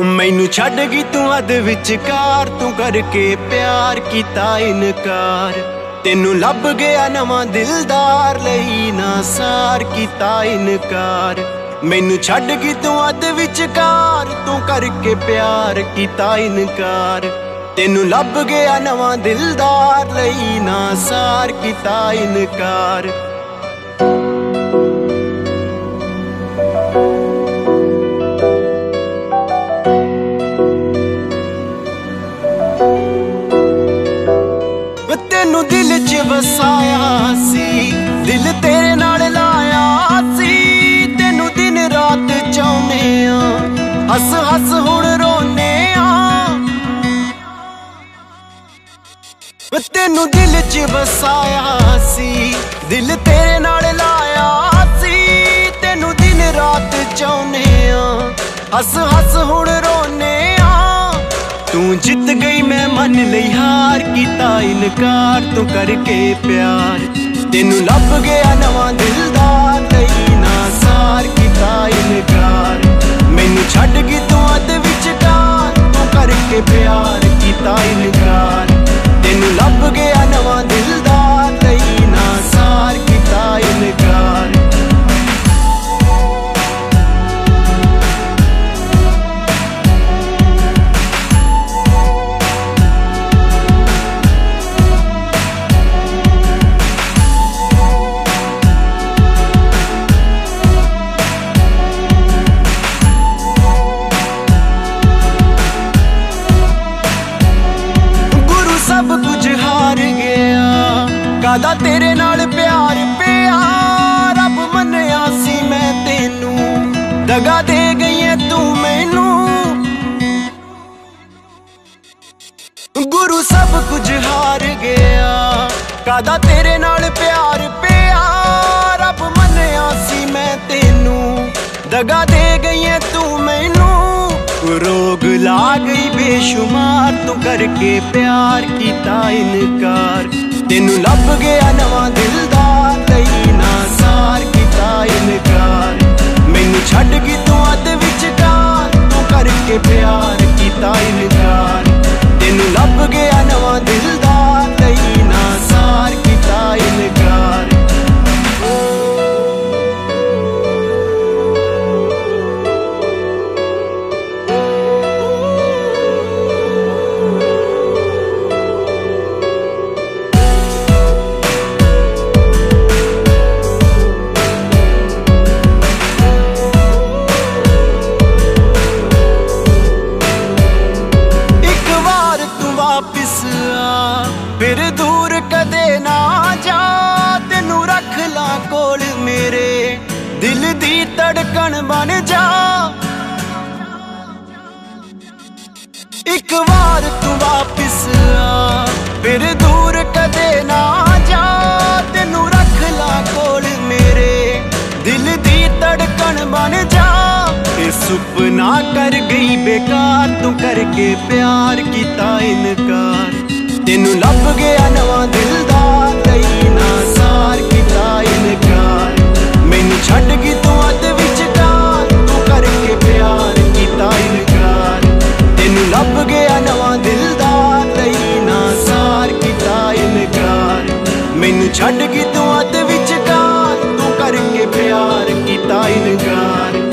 ਮੈਨੂੰ ਛੱਡ ਗਈ ਤੂੰ ਅੱਧ ਵਿਚਕਾਰ, ਤੂੰ ਕਰਕੇ ਪਿਆਰ ਕੀਤਾ ਇਨਕਾਰ। ਤੈਨੂੰ ਲੱਭ ਗਿਆ ਨਵਾਂ ਦਿਲਦਾਰ, ਲਈ ਨਾ ਸਾਰ ਕੀਤਾ ਇਨਕਾਰ। ਮੈਨੂੰ ਛੱਡ ਗਈ ਤੂੰ ਅੱਧ ਵਿਚਕਾਰ, ਤੂੰ ਕਰਕੇ ਪਿਆਰ ਕੀਤਾ ਇਨਕਾਰ। ਤੈਨੂੰ ਲੱਭ ਗਿਆ ਨਵਾਂ ਦਿਲਦਾਰ, ਲਈ ਨਾ ਸਾਰ ਕੀਤਾ ਇਨਕਾਰ। ਤੈਨੂੰ ਦਿਲ 'ਚ ਵਸਾਇਆ ਸੀ, ਦਿਲ ਤੇਰੇ ਨਾਲ ਲਾਇਆ ਸੀ। ਤੈਨੂੰ ਦਿਨ ਰਾਤ ਚਾਹੁੰਨੇ ਆ ਹੱਸ ਹੱਸ ਹੁਣ ਰੋਨੇ ਆ ਤੈਨੂੰ ਦਿਲ 'ਚ ਵਸਾਇਆ ਸੀ, ਦਿਲ ਤੇਰੇ ਨਾਲ ਲਾਇਆ ਸੀ। ਤੈਨੂੰ ਦਿਨ ਰਾਤ ਚਾਹੁੰਨੇ ਆ ਹੱਸ ਹੱਸ ਹੁਣ ਰੋਨੇ ਤੂੰ ਜਿੱਤ ਗਈ, ਮੈਂ ਮੰਨ ਲਈ ਹਾਰ ਕੀਤਾ, ਇਨਕਾਰ ਤੂੰ ਕਰਕੇ ਪਿਆਰ। ਤੈਨੂੰ ਲੱਭ ਗਿਆ ਨਵਾਂ ਦਿਲਦਾਰ ਲਈ ਨਾ ਸਾਰ ਕੀਤਾ ਇਨਕਾਰ। ਮੈਨੂੰ ਛੱਡ ਗਈ ਸਭ ਕੁਝ ਹਾਰ ਗਿਆ। ਕਾਦਾ ਤੇਰੇ ਨਾਲ ਪਿਆਰ ਪਿਆ? ਰੱਬ ਮੰਨਿਆ ਸੀ ਮੈਂ ਤੈਨੂੰ। ਦਗਾ ਦੇ ਗਈ ਐ ਤੂੰ ਮੈਨੂੰ। ਗੁਰੂ ਸਭ ਕੁਝ ਹਾਰ ਗਿਆ। ਕਾਦਾ ਤੇਰੇ ਨਾਲ ਪਿਆਰ ਪਿਆ? ਰੱਬ ਮੰਨਿਆ ਸੀ ਮੈਂ ਤੈਨੂੰ। ਦਗਾ ਦੇ ਗਈ ਐ ਰੋਗ ਲਾ ਗਈ ਬੇਸ਼ੁਮਾਰ ਤੂੰ ਕਰਕੇ ਪਿਆਰ ਕੀਤਾ ਇਨਕਾਰ। ਤੈਨੂੰ ਲੱਭ ਗਿਆ ਨਵਾਂ ਦਿਲਦਾਰ ਵਾਪਿਸ ਆ। ਫਿਰ ਦੂਰ ਕਦੇ ਨਾ ਜਾ। ਤੈਨੂੰ ਰੱਖ ਲਾ ਕੋਲ ਮੇਰੇ। ਦਿਲ ਦੀ ਧੜਕਣ ਬਣ ਜਾ। ਇੱਕ ਵਾਰ ਤੂੰ ਵਾਪਿਸ ਆ। ਸੁਪਨਾ ਕਰ ਗਈ ਬੇਕਾਰ, ਤੂੰ ਕਰਕੇ ਪਿਆਰ ਕੀਤਾ ਇਨਕਾਰ। ਤੈਨੂੰ ਲੱਭ ਗਿਆ ਨਵਾਂ ਦਿਲਦਾਰ ਤਈ ਨਾ ਸਾਰ ਕੀਤਾ ਇਨਕਾਰ। ਮੈਨੂੰ ਛੱਡ ਗਈ ਤੂੰ ਅੱਧ ਵਿਚਕਾਰ, ਤੂੰ ਕਰਕੇ ਪਿਆਰ ਕੀਤਾ ਇਨਕਾਰ। ਤੈਨੂੰ ਲੱਭ ਗਿਆ ਨਵਾਂ ਦਿਲਦਾਰ ਤਈ ਨਾ ਸਾਰ ਕੀਤਾ ਇਨਕਾਰ। ਮੈਨੂੰ ਛੱਡ ਗਈ ਤੂੰ ਅੱਧ ਵਿਚਕਾਰ, ਤੂੰ ਕਰਕੇ ਪਿਆਰ ਕੀਤਾ ਇਨਕਾਰ।